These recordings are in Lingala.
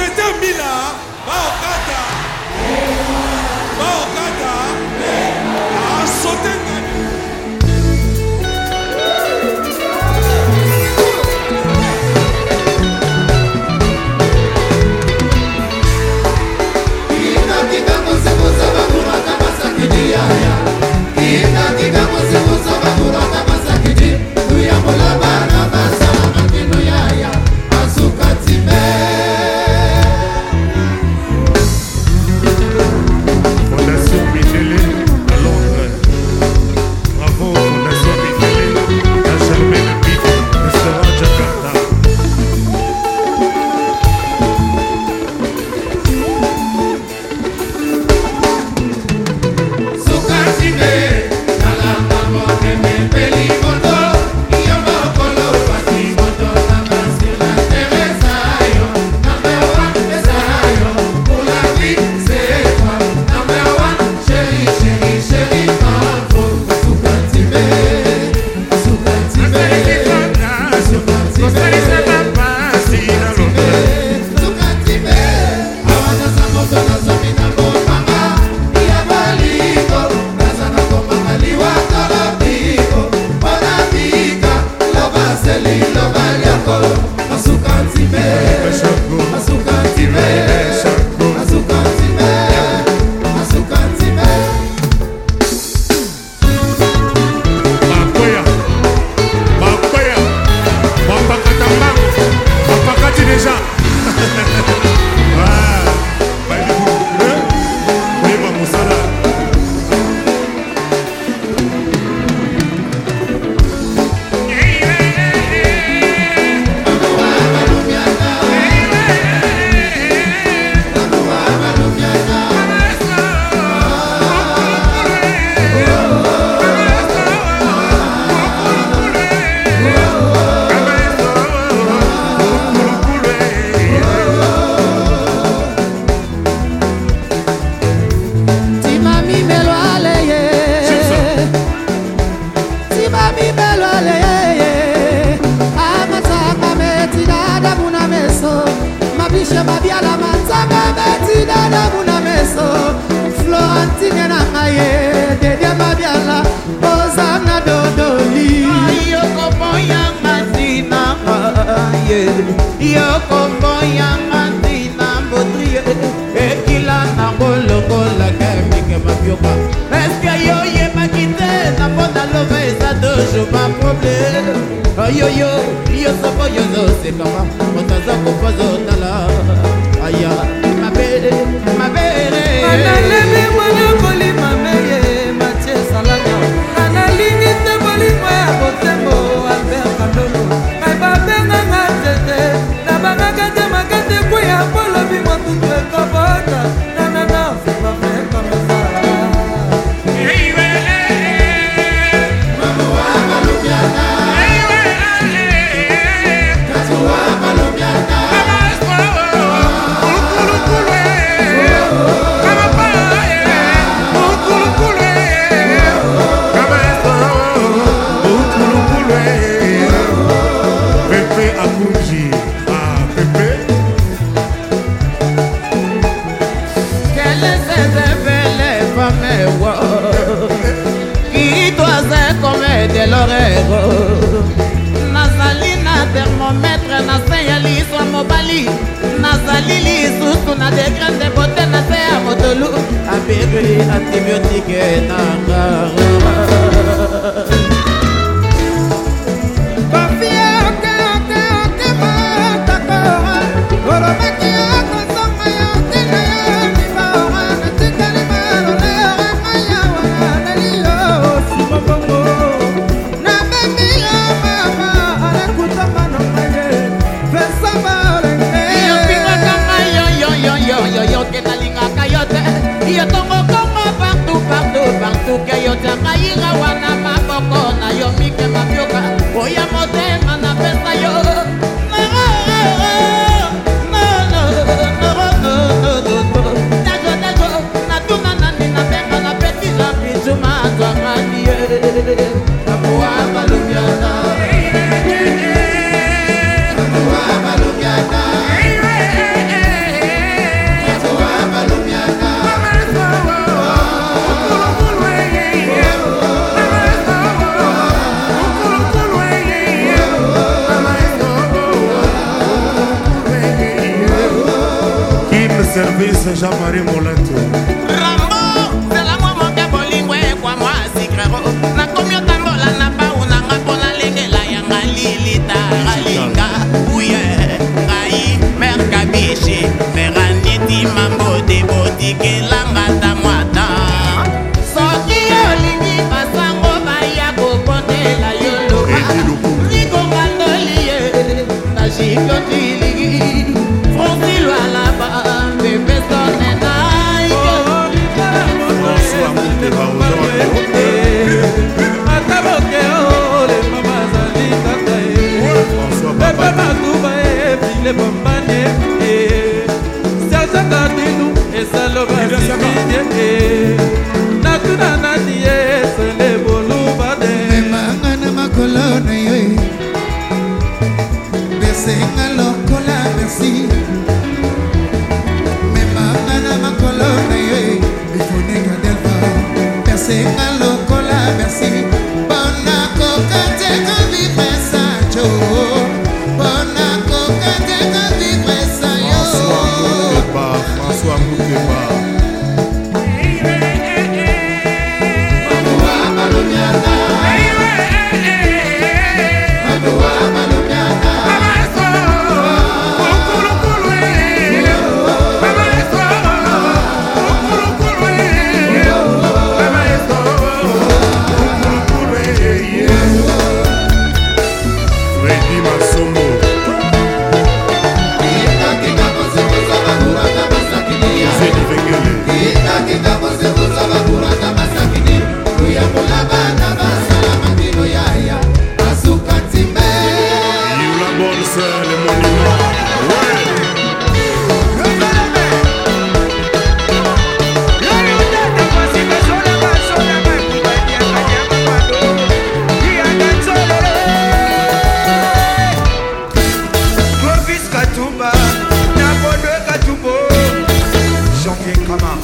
un mila baokata baokata sauter. yokoboyanga ntina mbotrie ekila nango lokolaka mingi mabioka eske yoyebaki te na mpona loba eza toujours ma probleme ayoyo yo soko yo nosekama moto aza kopozotala aya lelo nazali na termometre na se ya liswa mobali nazali lisusu na degre nde bote na se ya motolu apedri antibiotike na ngara what? jean-marie molato rambo zela mwa moke bolingwa ekwa mwa sikrero nakomi otambola na pau nanga mpo nalengela yanga lilita alinga uye ngai euh, mer kabishi veraniti mambode botikelanga ta mwata soki olingi basango baya kokotela yo loba nikongandoli ye nasikoti Come on.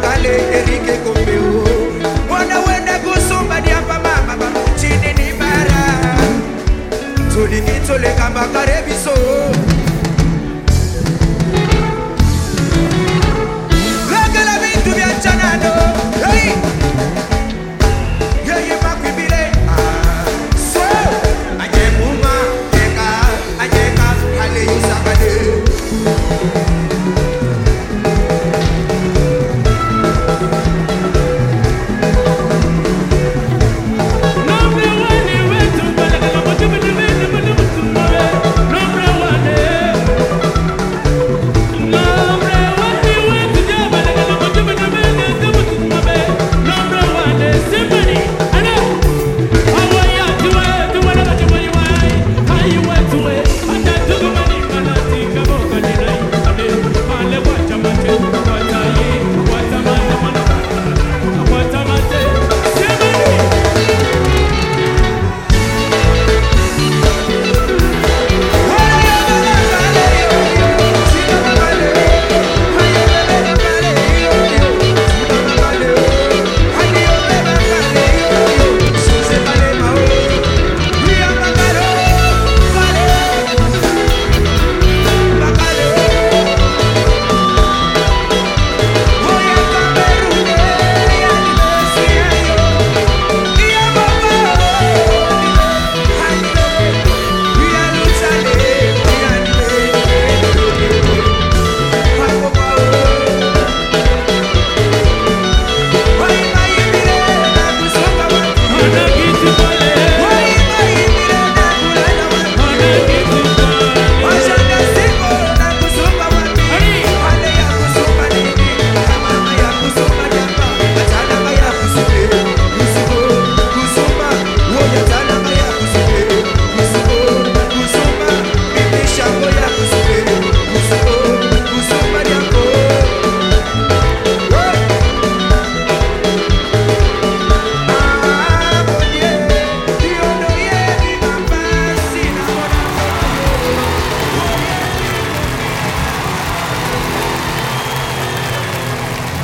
makale erike kombeo mwana wenda kusumba diamba mama bamuchini nibara tulimitsole kambakare